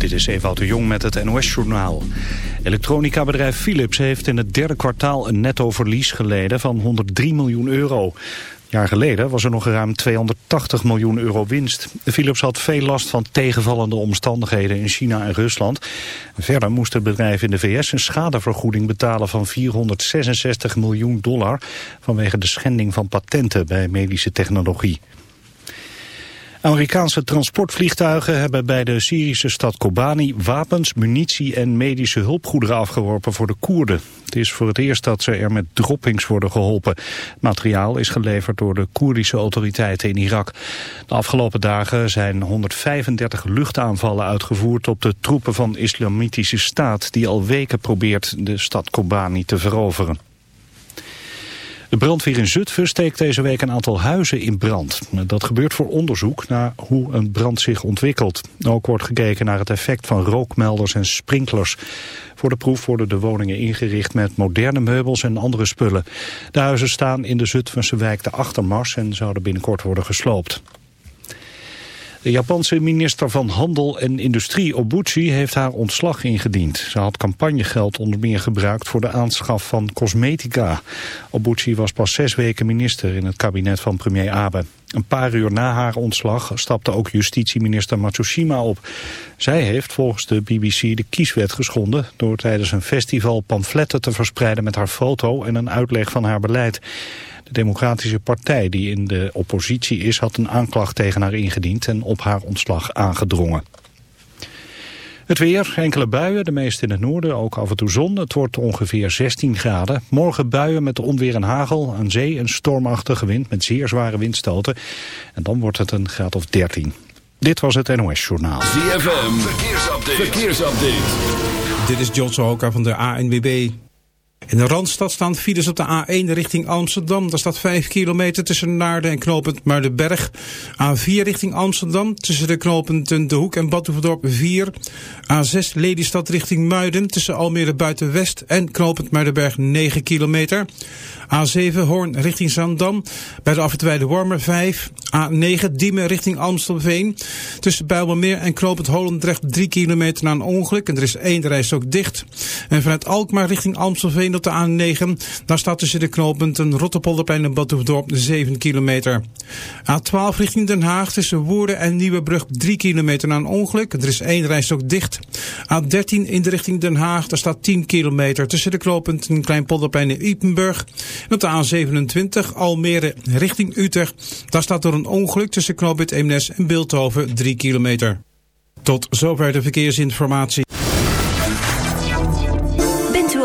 Dit is Ewout de Jong met het NOS-journaal. Elektronica-bedrijf Philips heeft in het derde kwartaal een netto-verlies geleden van 103 miljoen euro. Jaar geleden was er nog ruim 280 miljoen euro winst. Philips had veel last van tegenvallende omstandigheden in China en Rusland. Verder moest het bedrijf in de VS een schadevergoeding betalen van 466 miljoen dollar... vanwege de schending van patenten bij medische technologie. Amerikaanse transportvliegtuigen hebben bij de Syrische stad Kobani wapens, munitie en medische hulpgoederen afgeworpen voor de Koerden. Het is voor het eerst dat ze er met droppings worden geholpen. Materiaal is geleverd door de Koerdische autoriteiten in Irak. De afgelopen dagen zijn 135 luchtaanvallen uitgevoerd op de troepen van Islamitische Staat die al weken probeert de stad Kobani te veroveren. De brandweer in Zutphen steekt deze week een aantal huizen in brand. Dat gebeurt voor onderzoek naar hoe een brand zich ontwikkelt. Ook wordt gekeken naar het effect van rookmelders en sprinklers. Voor de proef worden de woningen ingericht met moderne meubels en andere spullen. De huizen staan in de Zutphense wijk de Achtermars en zouden binnenkort worden gesloopt. De Japanse minister van Handel en Industrie Obuchi heeft haar ontslag ingediend. Ze had campagnegeld onder meer gebruikt voor de aanschaf van cosmetica. Obuchi was pas zes weken minister in het kabinet van premier Abe. Een paar uur na haar ontslag stapte ook justitieminister Matsushima op. Zij heeft volgens de BBC de kieswet geschonden... door tijdens een festival pamfletten te verspreiden met haar foto en een uitleg van haar beleid. De Democratische Partij, die in de oppositie is, had een aanklacht tegen haar ingediend en op haar ontslag aangedrongen. Het weer, enkele buien, de meeste in het noorden, ook af en toe zon. Het wordt ongeveer 16 graden. Morgen buien met onweer en hagel, aan zee een stormachtige wind met zeer zware windstoten. En dan wordt het een graad of 13. Dit was het NOS Journaal. ZFM, verkeersupdate. verkeersupdate. Dit is John Sohoka van de ANWB. In de Randstad staan files op de A1 richting Amsterdam. Daar staat 5 kilometer tussen Naarden en knooppunt Muidenberg. A4 richting Amsterdam tussen de knooppunten De Hoek en Badhoevedorp 4. A6 Lelystad richting Muiden tussen Almere Buitenwest en knooppunt Muidenberg 9 kilometer. A7 Hoorn richting Zandam bij de afwitwijde Wormer 5. A9 Diemen richting Amstelveen. Tussen Bijlmermeer en knooppunt Holendrecht 3 kilometer na een ongeluk. En er is één reis ook dicht. En vanuit Alkmaar richting Amstelveen op de A9. Daar staat tussen de knooppunten Rotterpolderplein en Badhoefdorp 7 kilometer. A12 richting Den Haag tussen Woerden en Nieuwebrug 3 kilometer na een ongeluk. Er is één reis ook dicht. A13 in de richting Den Haag. Daar staat 10 kilometer tussen de knooppunten Kleinpolderplein en Ipenburg. En op de A27 Almere richting Utrecht. Daar staat door een ongeluk tussen knooppunt Eemnes en Beeldhoven 3 kilometer. Tot zover de verkeersinformatie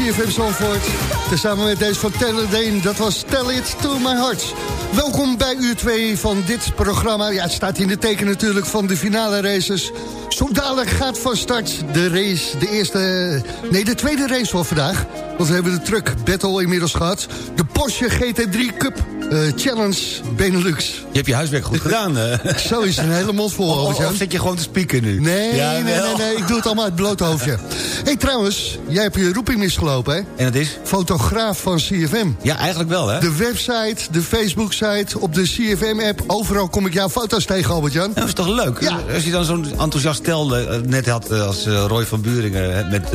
CFM Zandvoort. Tezamen met deze van Taylor Dane, dat was Tell It To My Heart. Welkom bij uur 2 van dit programma. Ja, het staat in de teken natuurlijk van de finale races. Zo dadelijk gaat van start de race, de eerste... Nee, de tweede race van vandaag. Want we hebben de truck battle inmiddels gehad. De Porsche GT3 Cup uh, Challenge Benelux. Je hebt je huiswerk goed gedaan. Zo is een hele mond vol. Of, of, zit je gewoon te spieken nu? Nee, ja, nee, nee, nee, ik doe het allemaal uit het blote hoofdje. hey, trouwens, jij hebt je roeping misgelopen, hè? En dat is? Fotograaf van CFM. Ja, eigenlijk wel, hè? De website, de Facebook-site, op de CFM-app. Overal kom ik jouw foto's tegen, Albert-Jan. Dat is toch leuk? Ja. Als je dan zo'n enthousiast stel uh, net had als Roy van Buringen... met,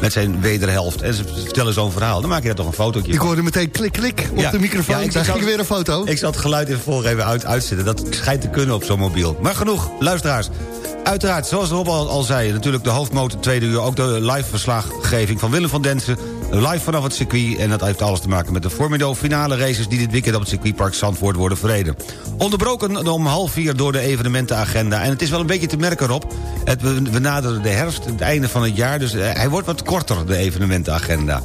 met zijn wederhelft, en ze vertellen zo'n verhaal... dan maak je daar toch een fotootje Ik hoorde meteen klik-klik op ja. de microfoon. Ja, ik daar ging weer een foto. Ik zal het geluid even voor even uit, uitzetten. Dat schijnt te kunnen op zo'n mobiel. Maar genoeg, luisteraars. Uiteraard, zoals Rob al, al zei, natuurlijk de hoofdmotor tweede uur... ook de live verslaggeving van Willem van Densen... live vanaf het circuit. En dat heeft alles te maken met de Formido finale races... die dit weekend op het circuitpark Zandvoort worden verreden. Onderbroken om half vier door de evenementenagenda. En het is wel een beetje te merken, Rob. Het, we, naderen de herfst, het einde van het jaar... dus hij wordt wat korter, de evenementenagenda.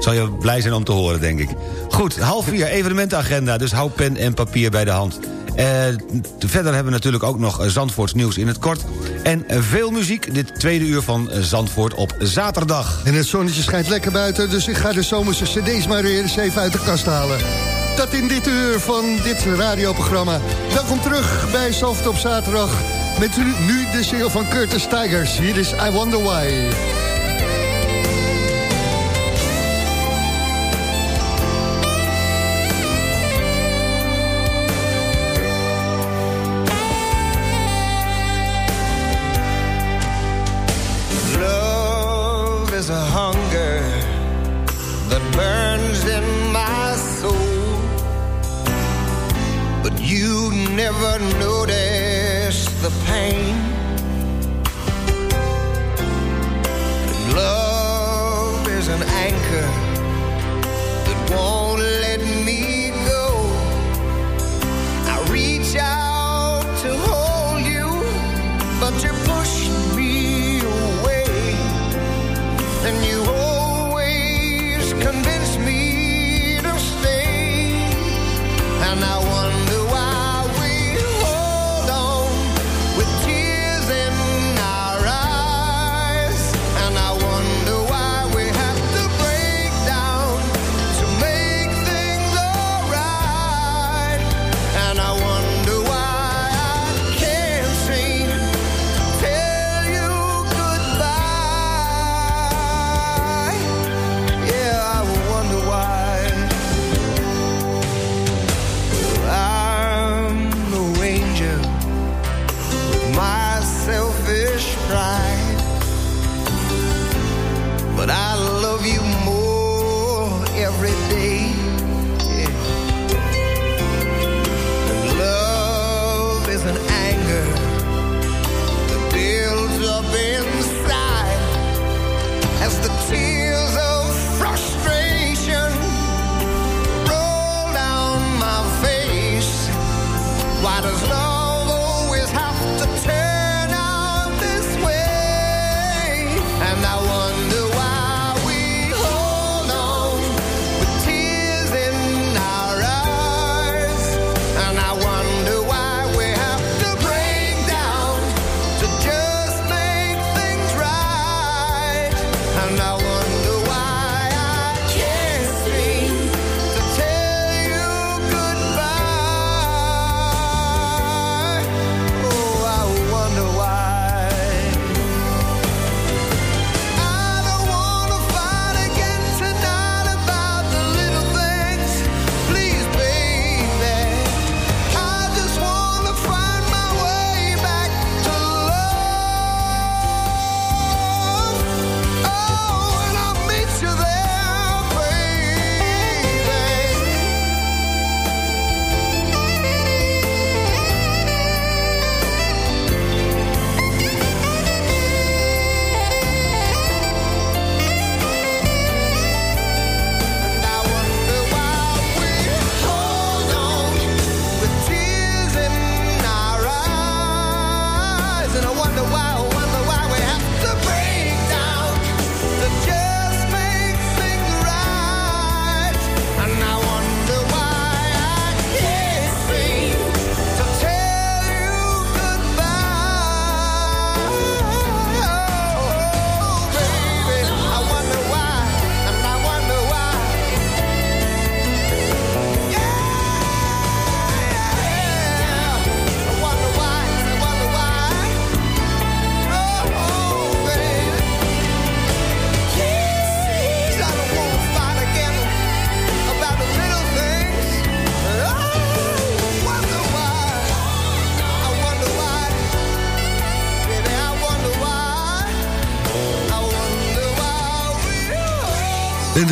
Zal je blij zijn om te horen, denk ik. Goed, half vier, evenementenagenda. Dus hou pen en papier bij de hand. Uh, verder hebben we natuurlijk ook nog Zandvoorts nieuws in het kort. En veel muziek, dit tweede uur van Zandvoort op zaterdag. En het zonnetje schijnt lekker buiten, dus ik ga de zomerse cd's maar weer eens even uit de kast halen. Dat in dit uur van dit radioprogramma. Welkom terug bij Zandvoort op zaterdag. Met nu de single van Curtis Tigers. Hier is I Wonder Why.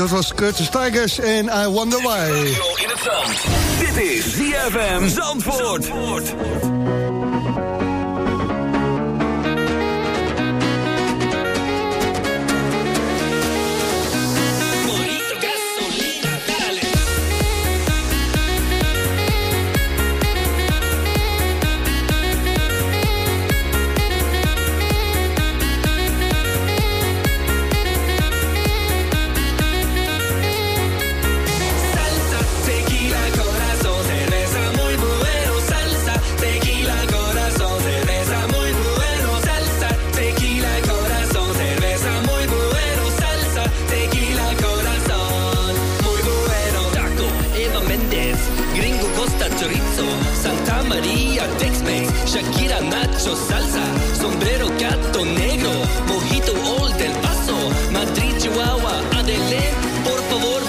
Dat was Curtis Tigers en I Wonder Why. Dit is ZFM Zandvoort. Salsa, María, Tex-Mex, Shakira, Nacho, Salsa, Sombrero, Gato Negro, Mojito, Old del Paso, Madrid, Chihuahua, Adele, por favor,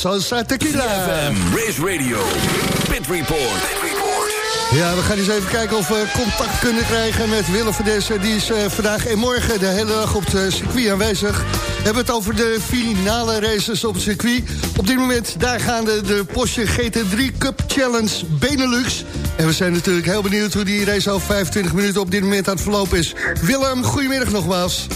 Salsa Tequila. ZFM Race Radio. Pit Report. Ja, we gaan eens even kijken of we contact kunnen krijgen met Willem van Dessen. Die is eh, vandaag en morgen de hele dag op het circuit aanwezig. We hebben het over de finale races op het circuit. Op dit moment, daar gaan de, de Porsche GT3 Cup Challenge Benelux. En we zijn natuurlijk heel benieuwd hoe die race al 25 minuten op dit moment aan het verlopen is. Willem, goedemiddag nogmaals.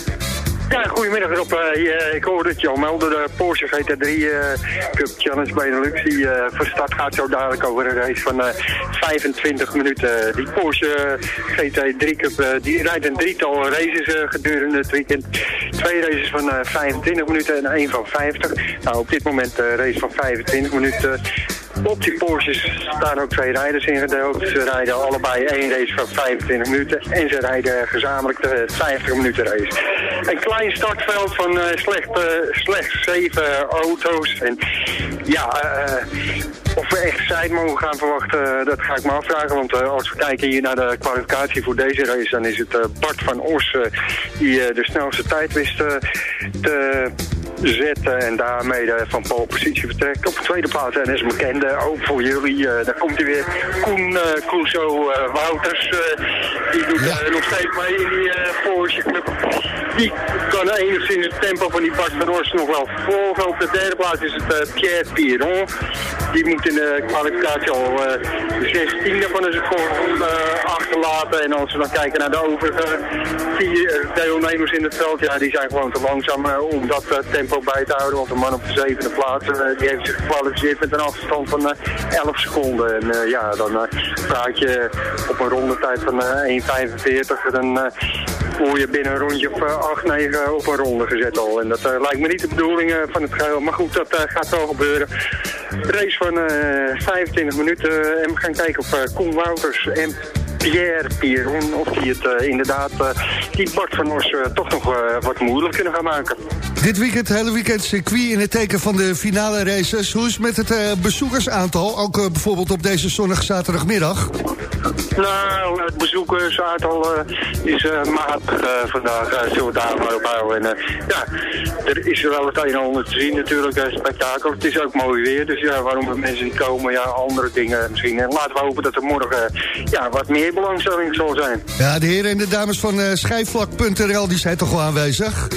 Ja, goedemiddag Rob. Eh, ik hoorde het je al melden. De Porsche GT3 eh, Cup Challenge Benelux. Die eh van start gaat zo dadelijk over een race van eh, 25 minuten. Die Porsche GT3 Cup eh, die rijdt een drietal races eh, gedurende het weekend. Twee races van eh, 25 minuten en één van 50. Nou, op dit moment een race van 25 minuten. Op die Porsches staan ook twee rijders ingedeeld. Ze rijden allebei één race van 25 minuten. En ze rijden gezamenlijk de 50 minuten race. Een klein startveld van eh, slecht, eh, slechts zeven auto's. En ja, eh, of we echt tijd mogen gaan verwachten, dat ga ik me afvragen. Want als we kijken hier naar de kwalificatie voor deze race... dan is het Bart van Os die de snelste tijd wist te zetten. En daarmee de van pole positie vertrekt. Op de tweede plaats, en is bekende, ook voor jullie. eh, daar komt hij weer, Koen eh, Wouters die doet ja. Eh, nog steeds mee in die eh, Porsche Die kan enigszins het tempo van die Bas van Ors nog wel volgen. Op de derde plaats is het eh, Pierre Piron. Die moet in de kwalificatie al de 16e van de seconde achterlaten. En als we dan kijken naar de overige vier deelnemers in het veld, ja, die zijn gewoon te langzaam om dat tempo bij te houden. Want de man op de zevende plaats, die heeft zich gekwalificeerd met een afstand van 11 seconden. En ja, dan praat je op een rondetijd van 1,35 45, dan eh, voel je binnen een rondje op 8, 9 op een ronde gezet al. En dat eh, lijkt me niet de bedoeling eh, van het geheel, maar goed, dat gaat wel gebeuren. Race van 25 minuten en we gaan kijken of Koen Wouters en Pierre Piron, of die het eh, inderdaad, eh, die Bart van Os eh, toch nog wat moeilijk kunnen gaan maken. Dit weekend, hele weekend circuit in het teken van de finale races. Hoe is het met het bezoekersaantal? Ook bijvoorbeeld op deze zonnige zaterdagmiddag. Nou, het bezoekersaantal is matig vandaag. zullen we daar maar op houden. En, ja, er is wel het een en ander te zien natuurlijk, spektakel. Het is ook mooi weer, dus ja, waarom er mensen niet komen, ja, andere dingen misschien. En laten we hopen dat er morgen ja, wat meer belangstelling zal zijn. Ja, de heren en de dames van eh schijfvlak.nl die zijn toch wel aanwezig?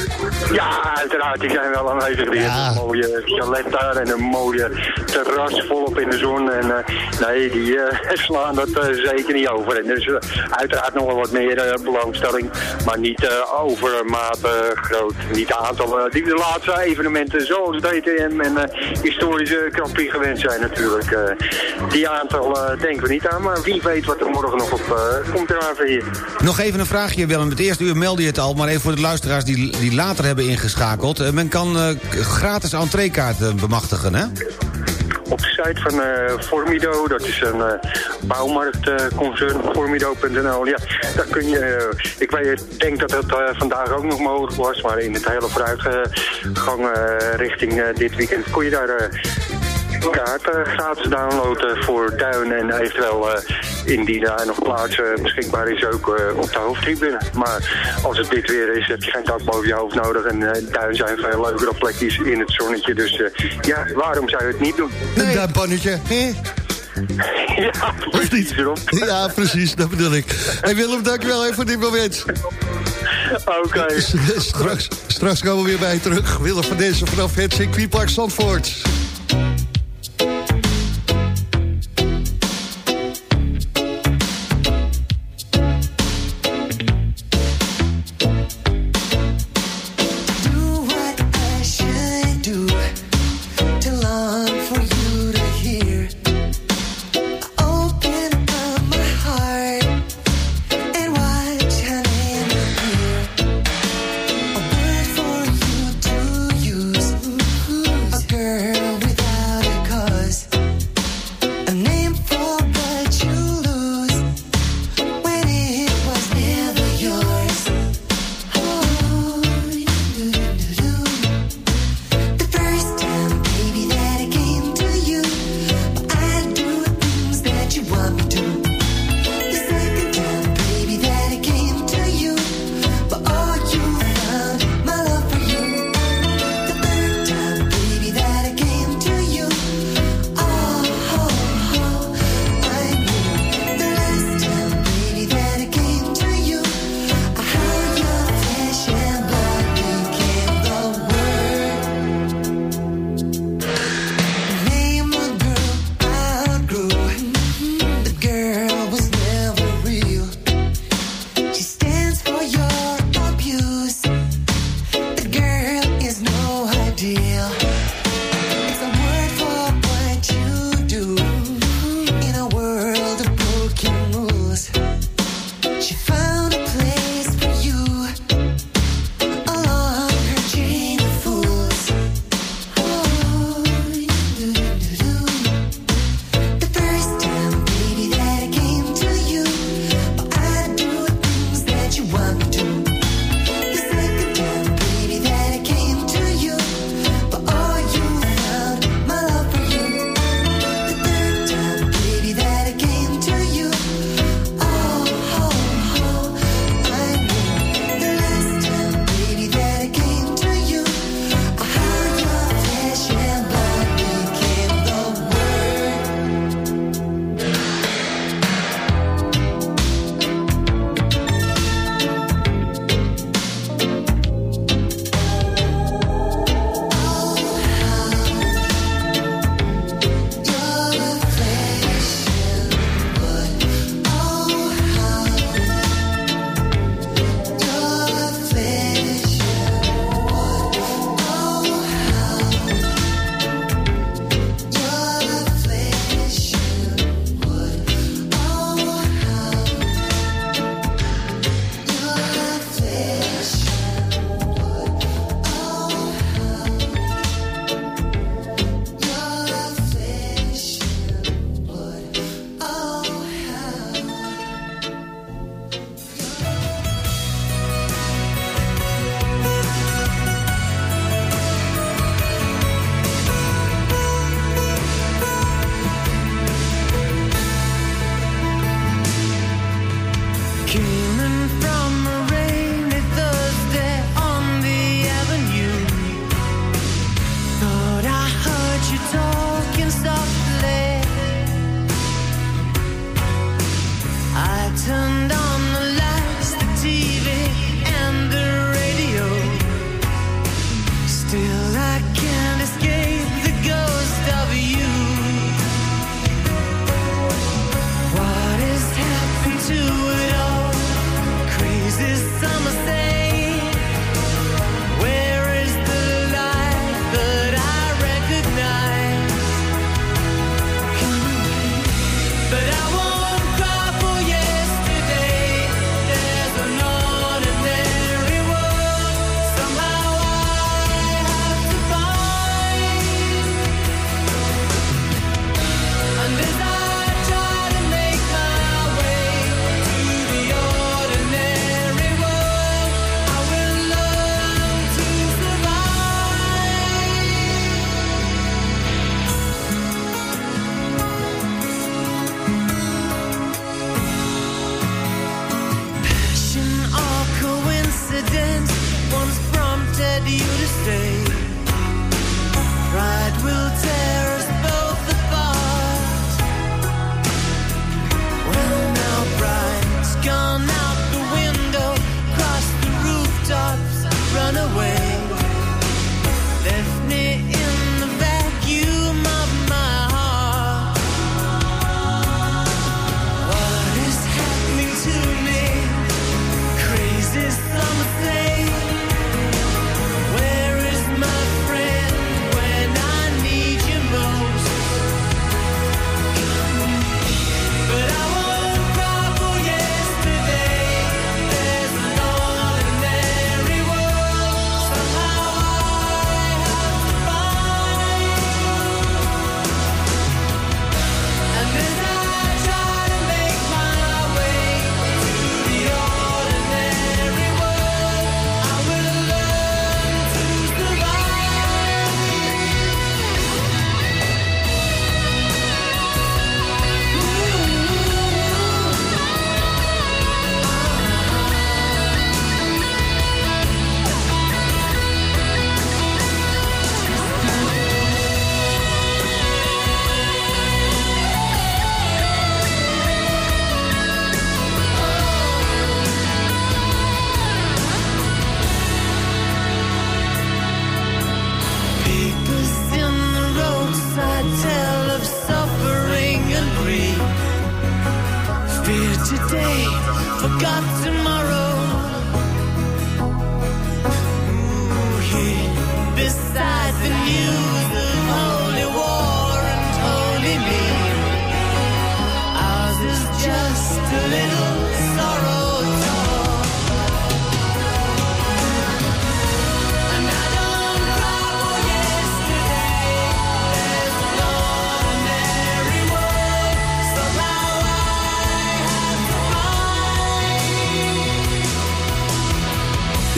Ja, uiteraard, die zijn wel aanwezig. Die een mooie chalet daar en een mooie terras volop in de zon. En eh, nee, die eh, slaan dat zeker niet over. En dus uiteraard nog wel wat meer belangstelling, maar niet overmate groot. Niet de aantallen die de laatste evenementen zoals DTM en eh, historische Grand Prix gewend zijn natuurlijk. Die aantal denken we niet aan, maar wie weet wat er morgen nog op eh, komt er aan hier. Nog even een vraagje, Willem. Het eerste uur meldde je het al, maar even voor de luisteraars die, die later hebben ingeschakeld. Eh, men kan eh, gratis entreekaarten bemachtigen, hè? op de site van eh, Formido. Dat is een uh, bouwmarktconcern, formido.nl. Ja, daar kun je, eh, ik weet, denk dat het eh, vandaag ook nog mogelijk was, maar in het hele vooruitgang eh, richting eh, dit weekend kon je daar eh, kaarten gratis downloaden voor Duin en eventueel eh, indien daar nog plaats eh, beschikbaar is ook eh, op de hoofdtribune. Maar als het dit weer is, heb je geen dak boven je hoofd nodig en eh, Duin zijn veel leukere plekjes in het zonnetje. Dus eh, ja, waarom zou je het niet doen? Een duimpannetje. hè? ja, precies erop. Ja, precies, dat bedoel ik. Hey Willem, dankjewel even voor dit moment. Oké. straks, straks komen we weer bij je terug. Willem van deze vanaf het circuitpark Zandvoort.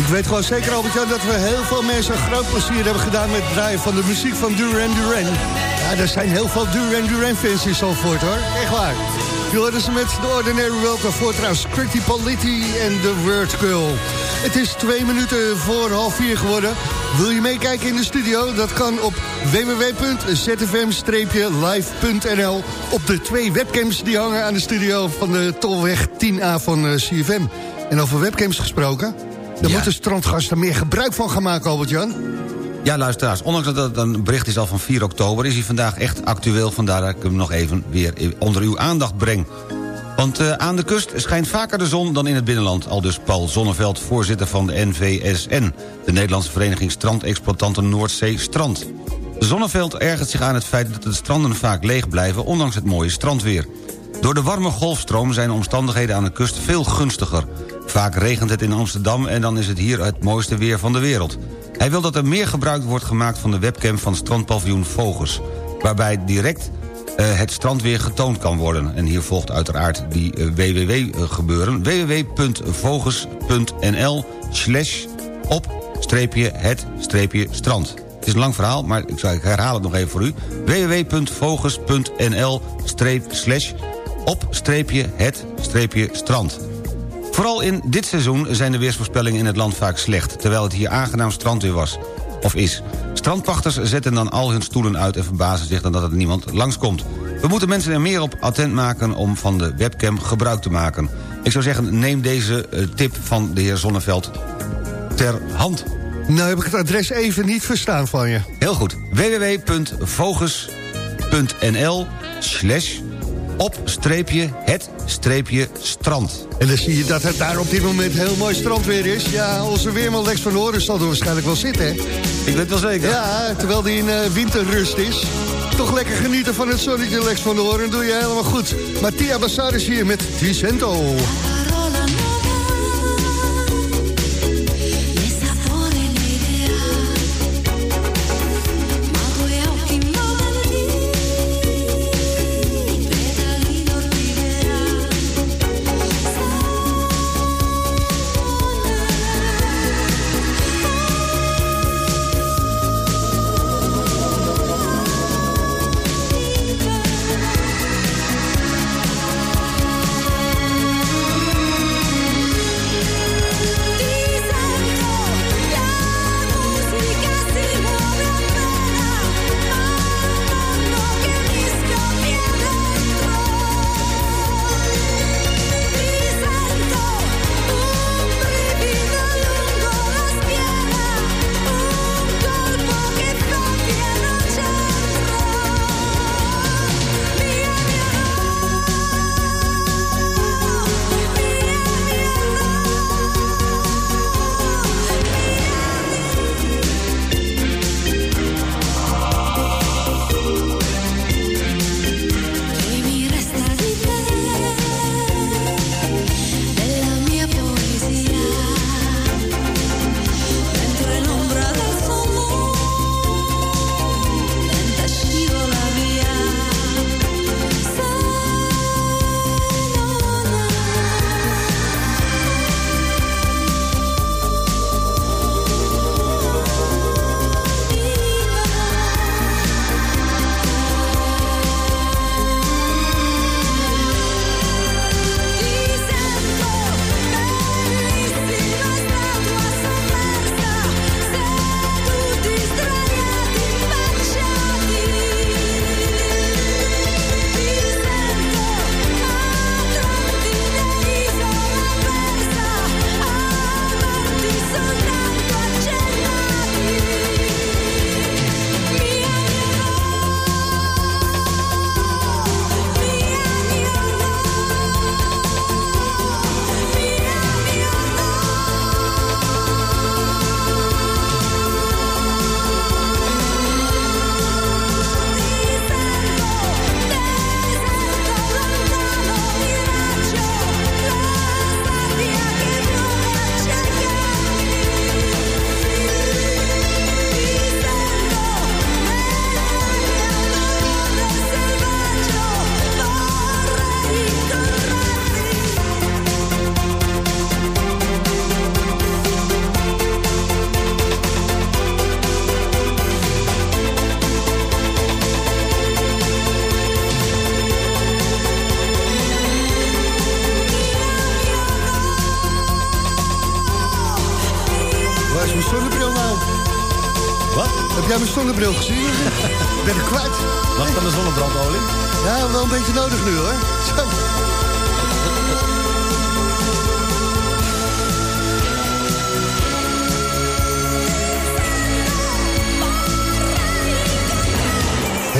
Weet gewoon zeker, Albert-Jan, dat we heel veel mensen groot plezier hebben gedaan... met het draaien van de muziek van Duran Duran. Ja, er zijn heel veel Duran Duran-fans in Zandvoort, hoor. Echt waar. Je hoorde ze met The Ordinary World, daarvoor trouwens Pretty Polity en The Word Girl. Het is twee minuten voor half vier geworden. Wil je meekijken in de studio? Dat kan op www.zfm-live.nl op de twee webcams die hangen aan de studio van de Tolweg 10A van eh, CFM. En over webcams gesproken... Daar Ja. moeten strandgasten meer gebruik van gaan maken, Albert-Jan. Ja, luisteraars, ondanks dat het een bericht is al van 4 oktober... is hij vandaag echt actueel, vandaar dat ik hem nog even weer onder uw aandacht breng. Want eh, aan de kust schijnt vaker de zon dan in het binnenland... al dus Paul Zonneveld, voorzitter van de NVSN... de Nederlandse Vereniging Strandexploitanten Noordzee Strand. Zonneveld ergert zich aan het feit dat de stranden vaak leeg blijven... ondanks het mooie strandweer. Door de warme golfstroom zijn de omstandigheden aan de kust veel gunstiger. Vaak regent het in Amsterdam en dan is het hier het mooiste weer van de wereld. Hij wil dat er meer gebruik wordt gemaakt van de webcam van strandpaviljoen Vogels... waarbij direct eh, het strandweer getoond kan worden. En hier volgt uiteraard die eh, www-gebeuren. www.vogels.nl slash op streepje het streepje strand. Het is een lang verhaal, maar ik, zal, herhaal het nog even voor u. www.vogels.nl slash op streepje het streepje strand. Vooral in dit seizoen zijn de weersvoorspellingen in het land vaak slecht... terwijl het hier aangenaam strandweer was. Of is. Strandpachters zetten dan al hun stoelen uit... en verbazen zich dan dat er niemand langskomt. We moeten mensen er meer op attent maken om van de webcam gebruik te maken. Ik zou zeggen, neem deze eh, tip van de heer Zonneveld ter hand. Nou heb ik het adres even niet verstaan van je. Heel goed. www.voges.nl slash op streepje het streepje strand. En dan zie je dat het daar op dit moment heel mooi strandweer is. Ja, onze weerman Lex van Horen zal er waarschijnlijk wel zitten, hè? Ik weet wel zeker. Ja, terwijl die in eh, winterrust is. Toch lekker genieten van het zonnetje, Lex van Horen. Doe je helemaal goed. Mattia Bassar is hier met Vicento.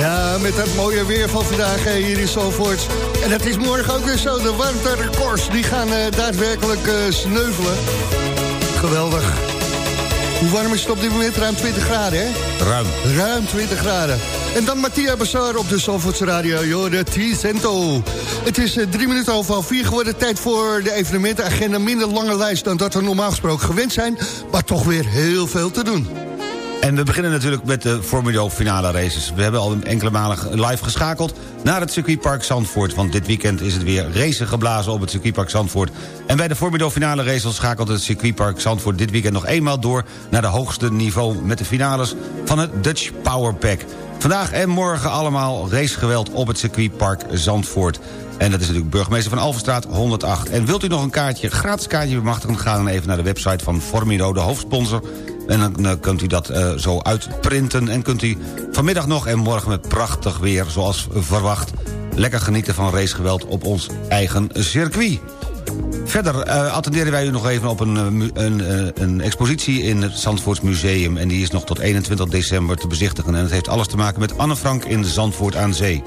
Ja, met dat mooie weer van vandaag hier in Zalvoort. En het is morgen ook weer zo. De warmterecords die gaan eh, daadwerkelijk eh, sneuvelen. Geweldig. Hoe warm is het op dit moment? Ruim 20 graden, hè? Ruim. Ruim 20 graden. En dan Mattia Bassar op de Zalvoortse Radio, joh, de T-Cento. Het is eh, drie minuten over half vier geworden. Tijd voor de evenementenagenda. Minder lange lijst dan dat we normaal gesproken gewend zijn. Maar toch weer heel veel te doen. En we beginnen natuurlijk met de Formido finale races. We hebben al enkele malen live geschakeld naar het circuitpark Zandvoort. Want dit weekend is het weer racen geblazen op het circuitpark Zandvoort. En bij de Formido finale races schakelt het circuitpark Zandvoort dit weekend nog eenmaal door... naar de hoogste niveau met de finales van het Dutch Power Pack. Vandaag en morgen allemaal racegeweld op het circuitpark Zandvoort. En dat is natuurlijk burgemeester van Alverstraat 108. En wilt u nog een kaartje, gratis kaartje bemachtigen... ga dan even naar de website van Formido, de hoofdsponsor... En dan, kunt u dat eh, zo uitprinten. En kunt u vanmiddag nog en morgen met prachtig weer, zoals verwacht... lekker genieten van racegeweld op ons eigen circuit. Verder eh, attenderen wij u nog even op een, eh, een, een expositie in het Zandvoorts Museum... en die is nog tot 21 december te bezichtigen. En het heeft alles te maken met Anne Frank in Zandvoort aan Zee.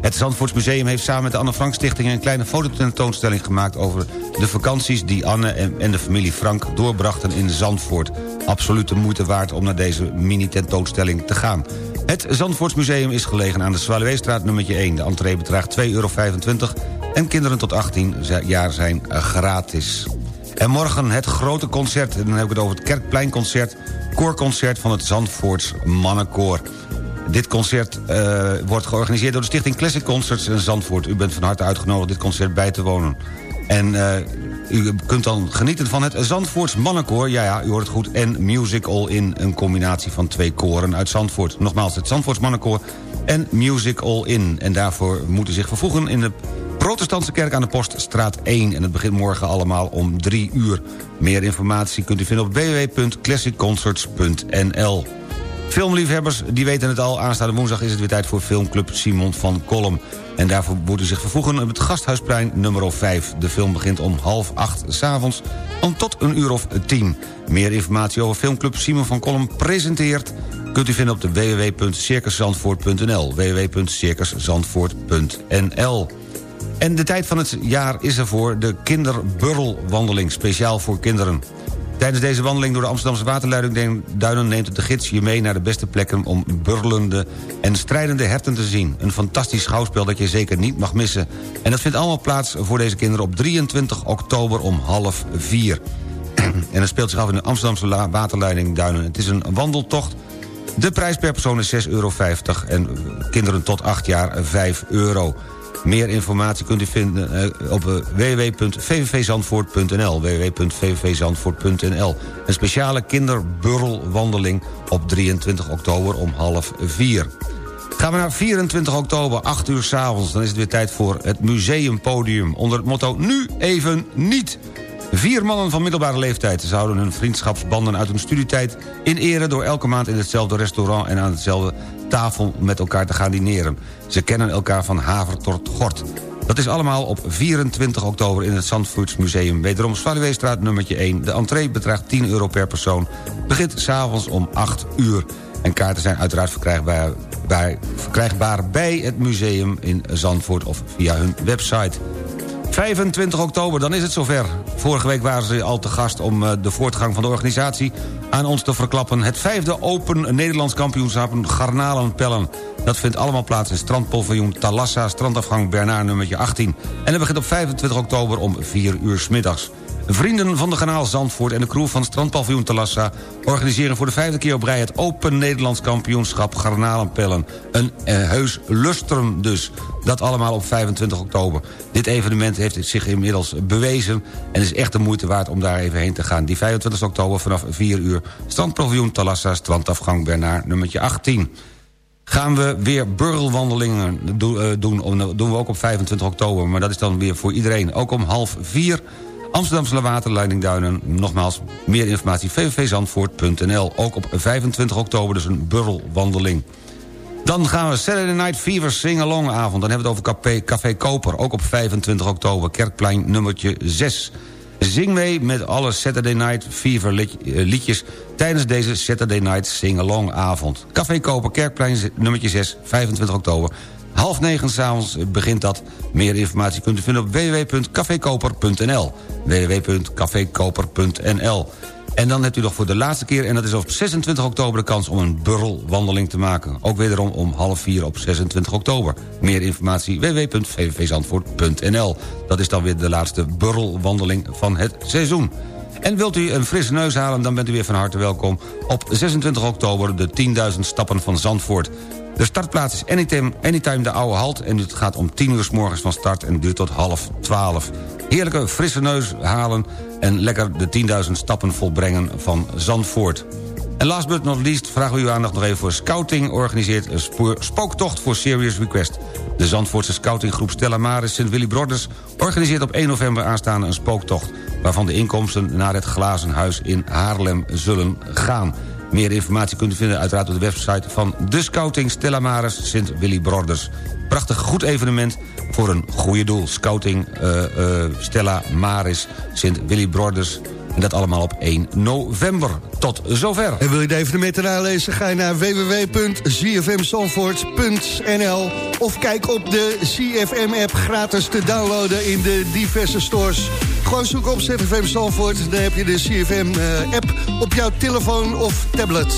Het Zandvoorts Museum heeft samen met de Anne Frank Stichting... een kleine fototentoonstelling gemaakt over de vakanties... die Anne en, en de familie Frank doorbrachten in Zandvoort. Absoluut de moeite waard om naar deze mini-tentoonstelling te gaan. Het Zandvoorts Museum is gelegen aan de Zwaluweestraat nummertje 1. De entree bedraagt 2,25 euro en kinderen tot 18 jaar zijn gratis. En morgen het grote concert, en dan heb ik het over het Kerkpleinconcert... koorconcert van het Zandvoorts Mannenkoor. Dit concert eh, wordt georganiseerd door de Stichting Classic Concerts in Zandvoort. U bent van harte uitgenodigd dit concert bij te wonen. En eh, u kunt dan genieten van het Zandvoorts Mannenkoor. Ja, ja, u hoort het goed. En Music All In, een combinatie van twee koren uit Zandvoort. Nogmaals, het Zandvoorts Mannenkoor en Music All In. En daarvoor moet u zich vervoegen in de Protestantse Kerk aan de Poststraat 1. En het begint morgen allemaal om 3 uur. Meer informatie kunt u vinden op www.classicconcerts.nl. Filmliefhebbers, die weten het al. Aanstaande woensdag is het weer tijd voor filmclub Simon van Kolm. En daarvoor moet u zich vervoegen op het Gasthuisplein nummer 5. De film begint om half acht s'avonds om tot een uur of tien. Meer informatie over filmclub Simon van Kolm presenteert... kunt u vinden op de www.circuszandvoort.nl www.circuszandvoort.nl En de tijd van het jaar is er voor de kinderburrelwandeling... speciaal voor kinderen. Tijdens deze wandeling door de Amsterdamse waterleidingduinen... neemt de gids je mee naar de beste plekken om burlende en strijdende herten te zien. Een fantastisch schouwspel dat je zeker niet mag missen. En dat vindt allemaal plaats voor deze kinderen op 23 oktober om half vier. En dat speelt zich af in de Amsterdamse waterleidingduinen. Het is een wandeltocht. De prijs per persoon is 6,50 euro en kinderen tot 8 jaar 5 euro. Meer informatie kunt u vinden eh, op eh, www.vvvzandvoort.nl www.vvvzandvoort.nl Een speciale kinderburrelwandeling op 23 oktober om half vier. Gaan we naar 24 oktober, 8 uur s'avonds. Dan is het weer tijd voor het museumpodium. Onder het motto Nu even niet. Vier mannen van middelbare leeftijd zouden hun vriendschapsbanden uit hun studietijd in ere door elke maand in hetzelfde restaurant en aan hetzelfde tafel met elkaar te gaan dineren. Ze kennen elkaar van haver tot gort. Dat is allemaal op 24 oktober in het Zandvoorts Museum. Wederom Zwaluweestraat nummertje 1. De entree bedraagt 10 euro per persoon. Begint s'avonds om 8 uur. En kaarten zijn uiteraard verkrijgbaar bij, verkrijgbaar bij het museum in Zandvoort of via hun website. 25 oktober, dan is het zover. Vorige week waren ze al te gast om eh, de voortgang van de organisatie aan ons te verklappen. Het vijfde Open Nederlands kampioenschap Garnalenpellen. Dat vindt allemaal plaats in strandpaviljoen Talassa, strandafgang Bernard nummertje 18. En dat begint op 25 oktober om 4 uur middags. Vrienden van de Kanaal Zandvoort en de crew van strandpaviljoen Talassa... organiseren voor de vijfde keer op rij het Open Nederlands kampioenschap Garnalenpellen. Een eh, heus lustrum dus. Dat allemaal op 25 oktober. Dit evenement heeft zich inmiddels bewezen... en is echt de moeite waard om daar even heen te gaan. Die 25 oktober vanaf 4 uur. Strandpaviljoen Talassa, strandafgang Bernard nummertje 18. Gaan we weer burgelwandelingen eh, doen, doen we ook op 25 oktober... maar dat is dan weer voor iedereen. Ook om half vier Amsterdamse waterleidingduinen. Nogmaals, meer informatie vvvzandvoort.nl. Ook op 25 oktober dus een burgelwandeling. Dan gaan we Saturday Night Fever Sing-Along avond. Dan hebben we het over Café, Koper. Ook op 25 oktober, Kerkplein nummertje 6. Zing mee met alle Saturday Night Fever eh, liedjes... tijdens deze Saturday Night Sing-Along avond. Café Koper, Kerkplein nummertje 6, 25 oktober. Half negen s'avonds begint dat. Meer informatie kunt u vinden op www.cafekoper.nl www.cafekoper.nl En dan hebt u nog voor de laatste keer... en dat is op 26 oktober de kans om een burrelwandeling te maken. Ook wederom om half vier op 26 oktober. Meer informatie www.vvvzandvoort.nl Dat is dan weer de laatste burrelwandeling van het seizoen. En wilt u een frisse neus halen, dan bent u weer van harte welkom... op 26 oktober de 10.000 stappen van Zandvoort. De startplaats is anytime, anytime de oude halt... en het gaat om 10 uur s morgens van start en duurt tot half 12. Heerlijke frisse neus halen en lekker de 10.000 stappen volbrengen van Zandvoort. En last but not least vragen we uw aandacht nog even voor Scouting... organiseert een spooktocht voor Serious Request. De Zandvoortse scoutinggroep Stella Maris Sint Willy Broders... organiseert op 1 november aanstaande een spooktocht... waarvan de inkomsten naar het Glazen Huis in Haarlem zullen gaan. Meer informatie kunt u vinden uiteraard op de website van de Scouting Stella Maris Sint Willy Broders. Prachtig goed evenement voor een goede doel. Scouting eh, eh, Stella Maris Sint Willy Broders. En dat allemaal op 1 november. Tot zover. En wil je de evenementen nalezen? Ga je naar www.zfmzandvoort.nl of kijk op de CFM-app gratis te downloaden in de diverse stores. Gewoon zoek op ZFM Zandvoort, dan heb je de CFM-app op jouw telefoon of tablet.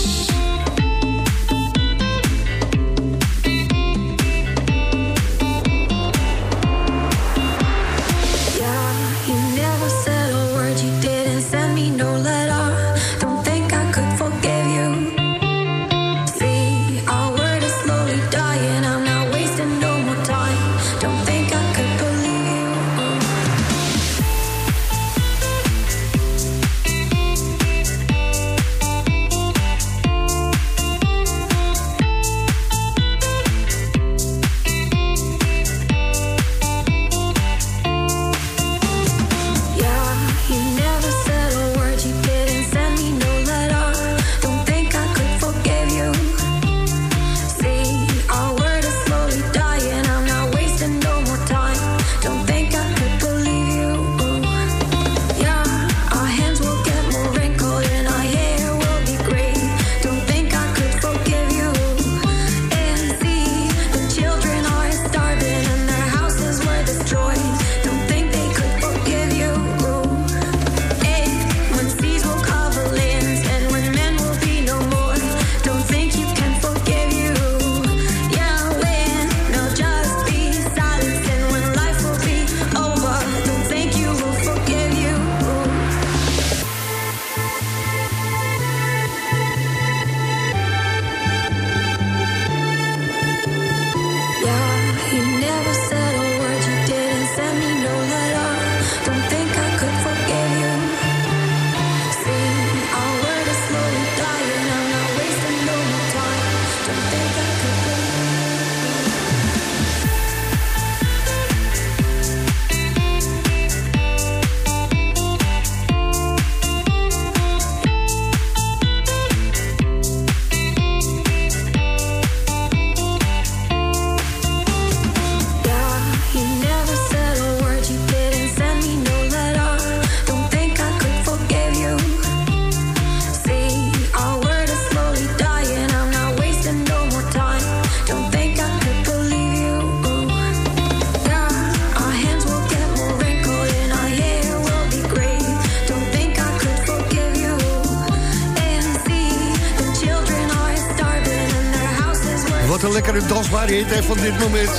Dansbare hit van dit moment.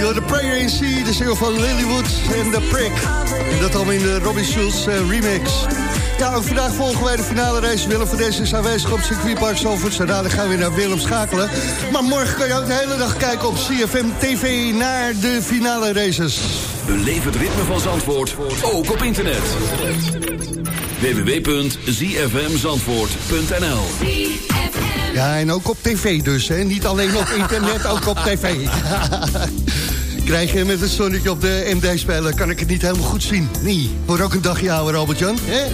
Door de Prayer in Sea, de single van Lilywood en The Prick. En dat allemaal in de Robbie Schulz eh, remix. Ja, vandaag volgen wij de finale race. Willem van Dessen is aanwezig op circuitpark Zalvoort. Zo dadelijk gaan we weer naar Willem schakelen. Maar morgen kan je ook de hele dag kijken op CFM TV naar de finale races. Beleef het ritme van Zandvoort, ook op internet. www.zfmzandvoort.nl Ja, en ook op tv dus, hè. Niet alleen op internet, ook op tv. Krijg je met het zonnetje op de MD-speler, kan ik het niet helemaal goed zien. Nee, wordt ook een dagje ouder, Albert-Jan. hè?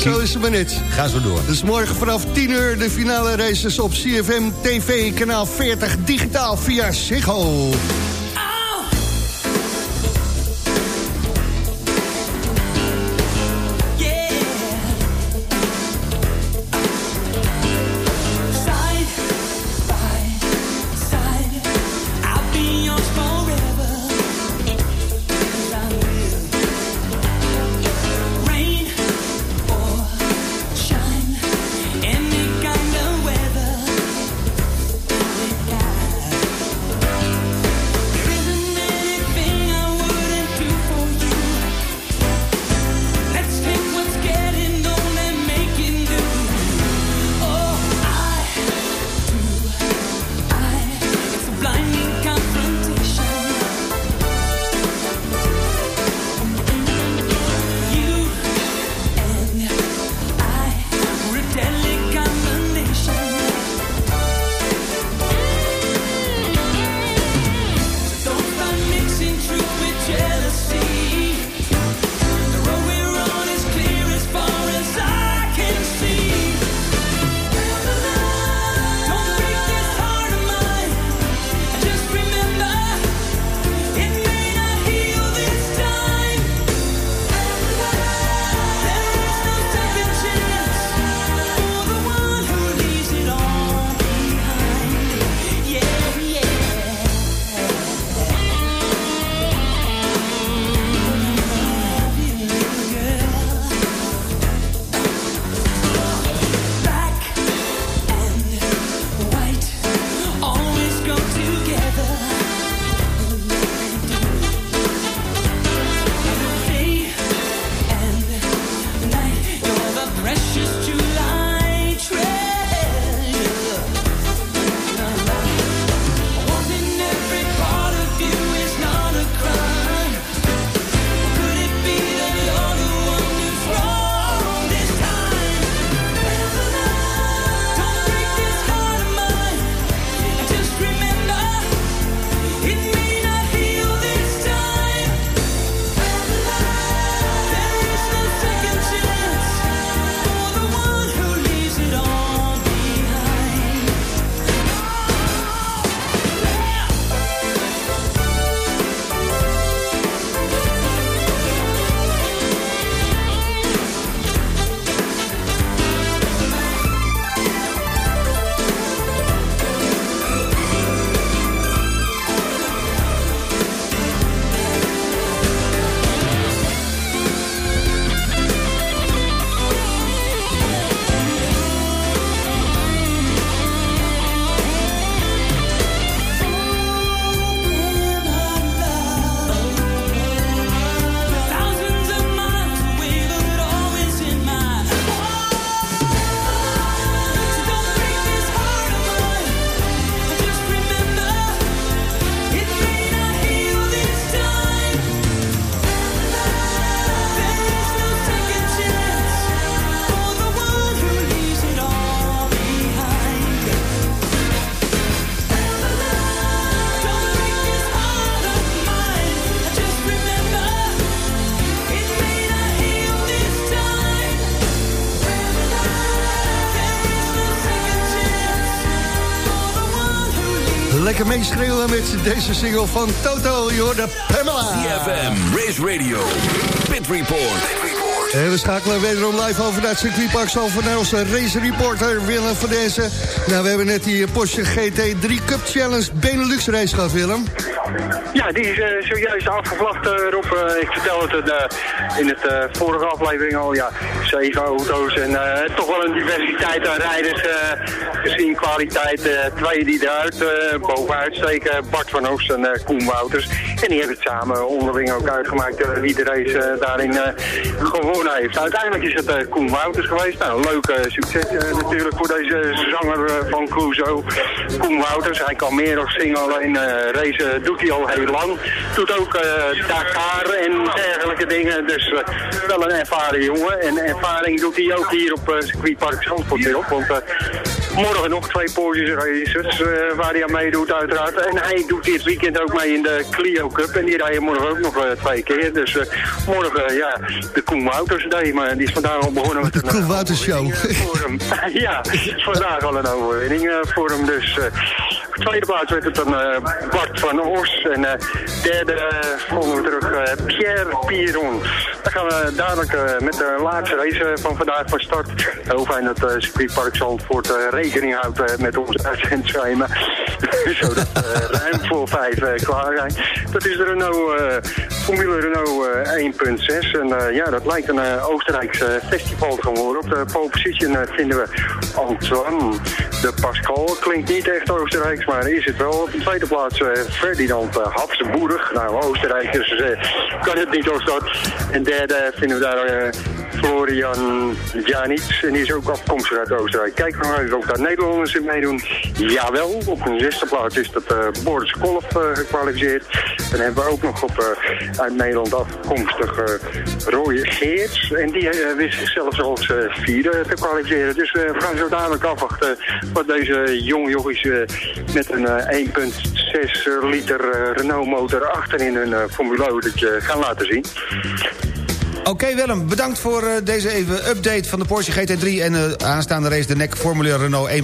Zo is het maar net. Ga zo door. Dus morgen vanaf 10 uur de finale races op CFM TV, kanaal 40, digitaal via Ziggo. Met deze single van Toto. Je hoort de Pamela. CFM, Race Radio, Pit Report. En we schakelen wederom live over naar het circuitpark Zalvoort naar onze race reporter Willem van deze. Nou, we hebben net die Porsche GT3 Cup Challenge Benelux race gehad, Willem. Ja, die is eh, zojuist afgevlacht, eh, Rob. Eh, ik vertel het eh, in het eh, vorige aflevering al. Ja, zeven auto's en eh, toch wel een diversiteit aan rijders eh, gezien kwaliteit. eh, twee die eruit bovenuit steken. Bart van Oost en Koen Wouters. En die hebben het samen onderling ook uitgemaakt eh, wie de race eh, daarin eh, gewonnen heeft. Uiteindelijk is het Koen Wouters geweest. Nou, leuk succes natuurlijk voor deze zanger van Cruzo. Koen Wouters, hij kan meer of zingen, alleen racen doet hij al heel lang. Doet ook Dakar en dergelijke dingen. Dus wel een ervaren jongen. En ervaring doet hij ook hier op circuitpark Zandvoort weer op. Want morgen nog twee Porsche races eh, waar hij aan meedoet uiteraard. En hij doet dit weekend ook mee in de Clio Cup. En die rijden morgen ook nog eh, twee keer. Dus eh, morgen, ja, de Koen Wouters Day. Maar die is vandaag al begonnen met De een... Koen Wouters Show. overwinning, voor hem. ja, vandaag al een overwinning voor hem. Dus tweede plaats werd het dan eh, Bart van Os. En eh, derde uh, volgen we terug eh, Pierre Piron. Dan gaan we dadelijk eh, met de laatste race eh, van vandaag van start. Heel fijn dat uh, circuitpark Zandvoort eh, rekening houdt eh, met onze uitzendschema. Zodat we ruim voor vijf eh, klaar zijn. Dat is de Renault, eh, Formule Renault eh, 1.6. En eh, ja, dat lijkt een eh, Oostenrijks eh, festival geworden. Op de pole position eh, vinden we Antoine de Pascal. Klinkt niet echt Oostenrijks, maar is het wel. Op de tweede plaats eh, Ferdinand uh, Habsburg. Nou, Oostenrijkers eh, kan het niet of dat. En derde vinden we daar eh, Florian Janits. En die is ook afkomstig uit Oostenrijk. Kijken we nog even of daar Nederlanders in meedoen. Jawel, op de zesde plaats is dat eh, Boris Kolf eh, gekwalificeerd. Dan hebben we ook nog op, eh, uit Nederland afkomstig Roy Geerts. En die wist zichzelf als vierde te kwalificeren. Dus we gaan zo dadelijk afwachten wat deze jonge eh, met een eh, 1,6 liter Renault motor achterin hun uh, Formule gaan laten zien. Oké Willem, bedankt voor uh, deze even update van de Porsche GT3... en de uh, aanstaande race de NEC Formule Renault 1.6.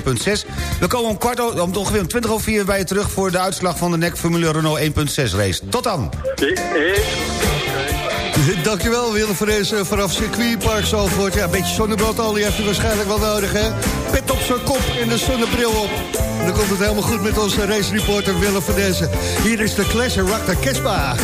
We komen om, kwart, om ongeveer om 20 over 4 bij je terug... voor de uitslag van de NEC Formule Renault 1.6 race. Tot dan! Dankjewel Willem voor deze vanaf circuitpark Zalvoort. Ja, een beetje zonnebrandolie heeft u waarschijnlijk wel nodig, hè? Pet op zijn kop en de zonnebril op. En dan komt het helemaal goed met onze race reporter Willem van deze. Hier is de Clash Rock de Kespa.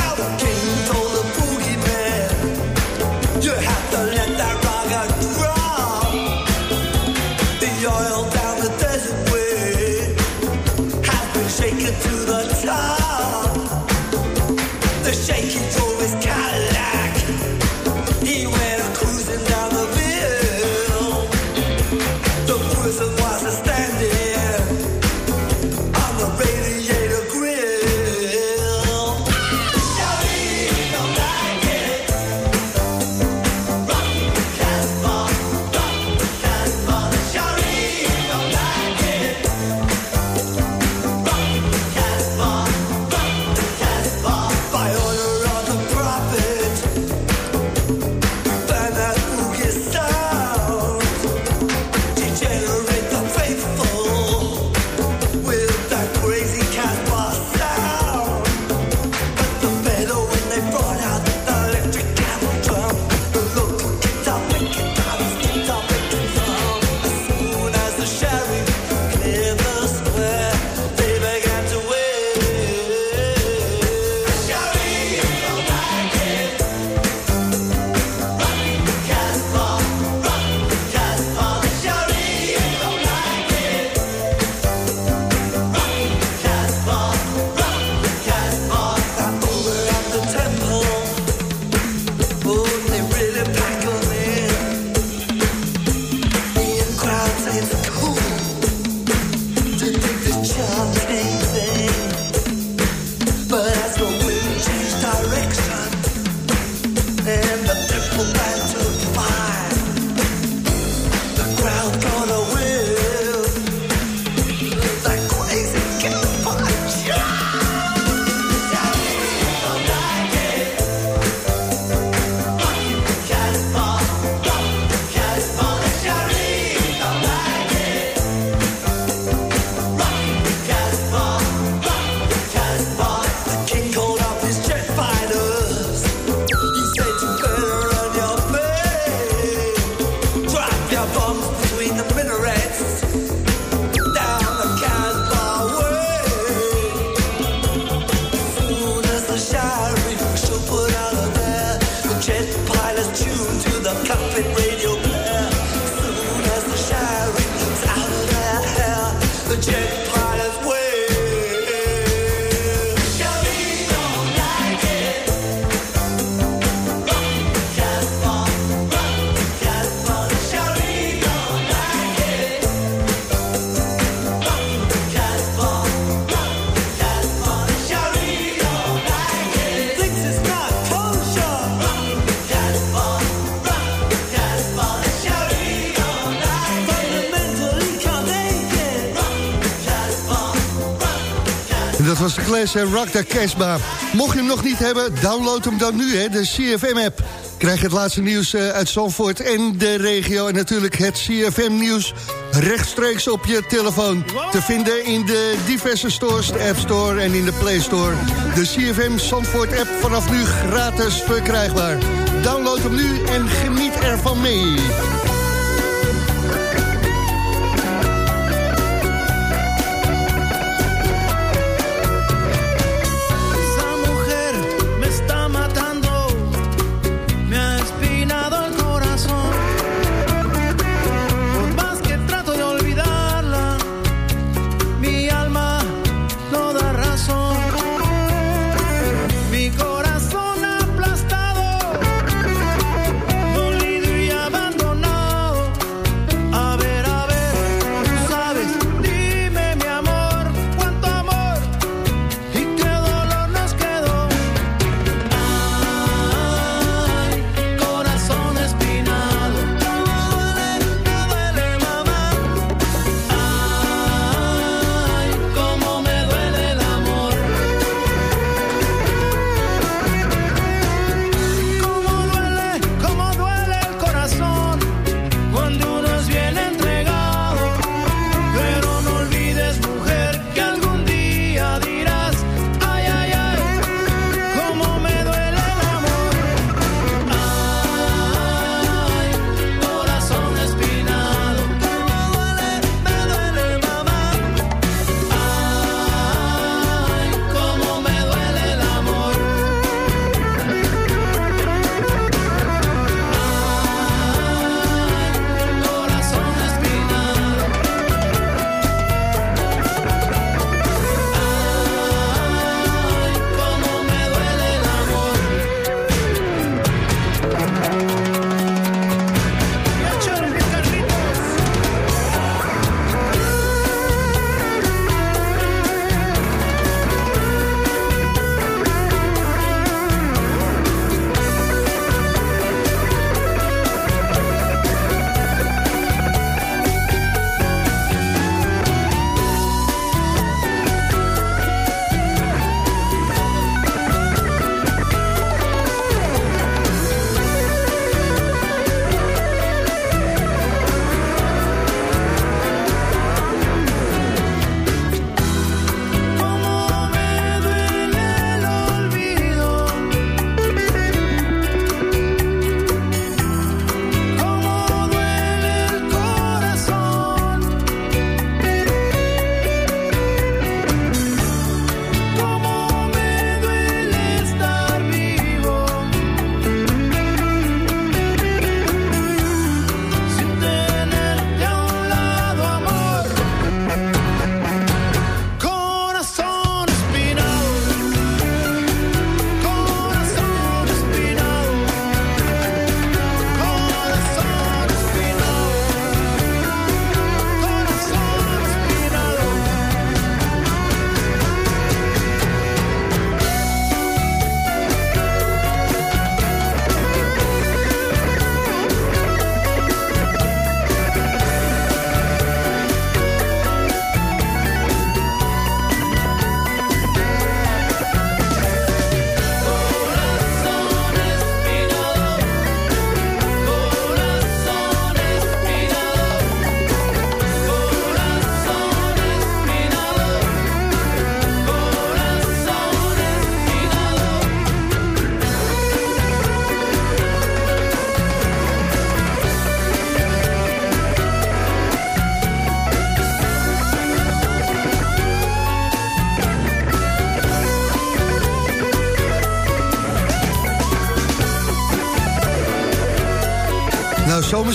Clash en Rock the Casbah. Mocht je hem nog niet hebben, download hem dan nu, hè, de CFM-app. Krijg het laatste nieuws eh, uit Zandvoort en de regio. En natuurlijk het CFM-nieuws rechtstreeks op je telefoon. Te vinden in de diverse stores, de App Store en in de Play Store. De CFM Zandvoort-app vanaf nu gratis verkrijgbaar. Download hem nu en geniet ervan mee.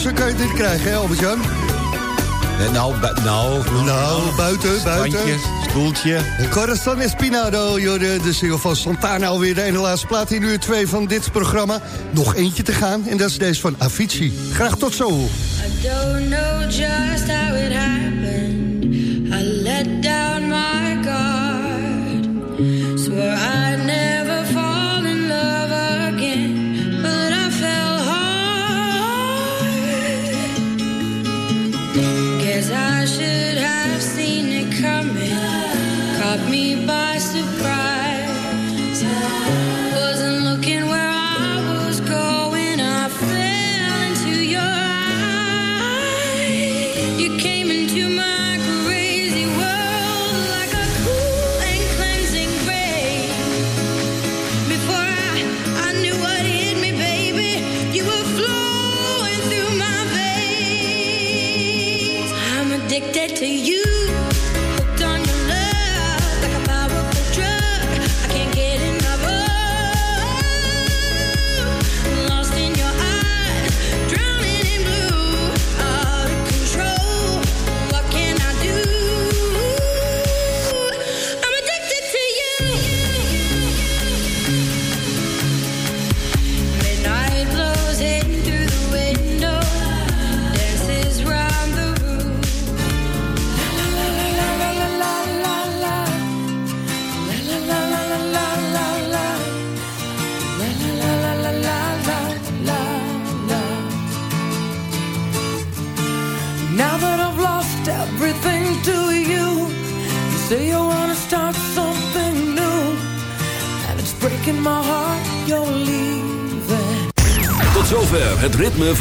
zo kan je dit krijgen, hè, Albert-Jan? Nou, nou, nou, buiten, buiten. spoeltje. Corazon Espinado, jorde, de single van Santana alweer de ene laatste plaat in uur 2 van dit programma. Nog eentje te gaan en dat is deze van Avicii. Graag tot zo. I don't know just how it happened.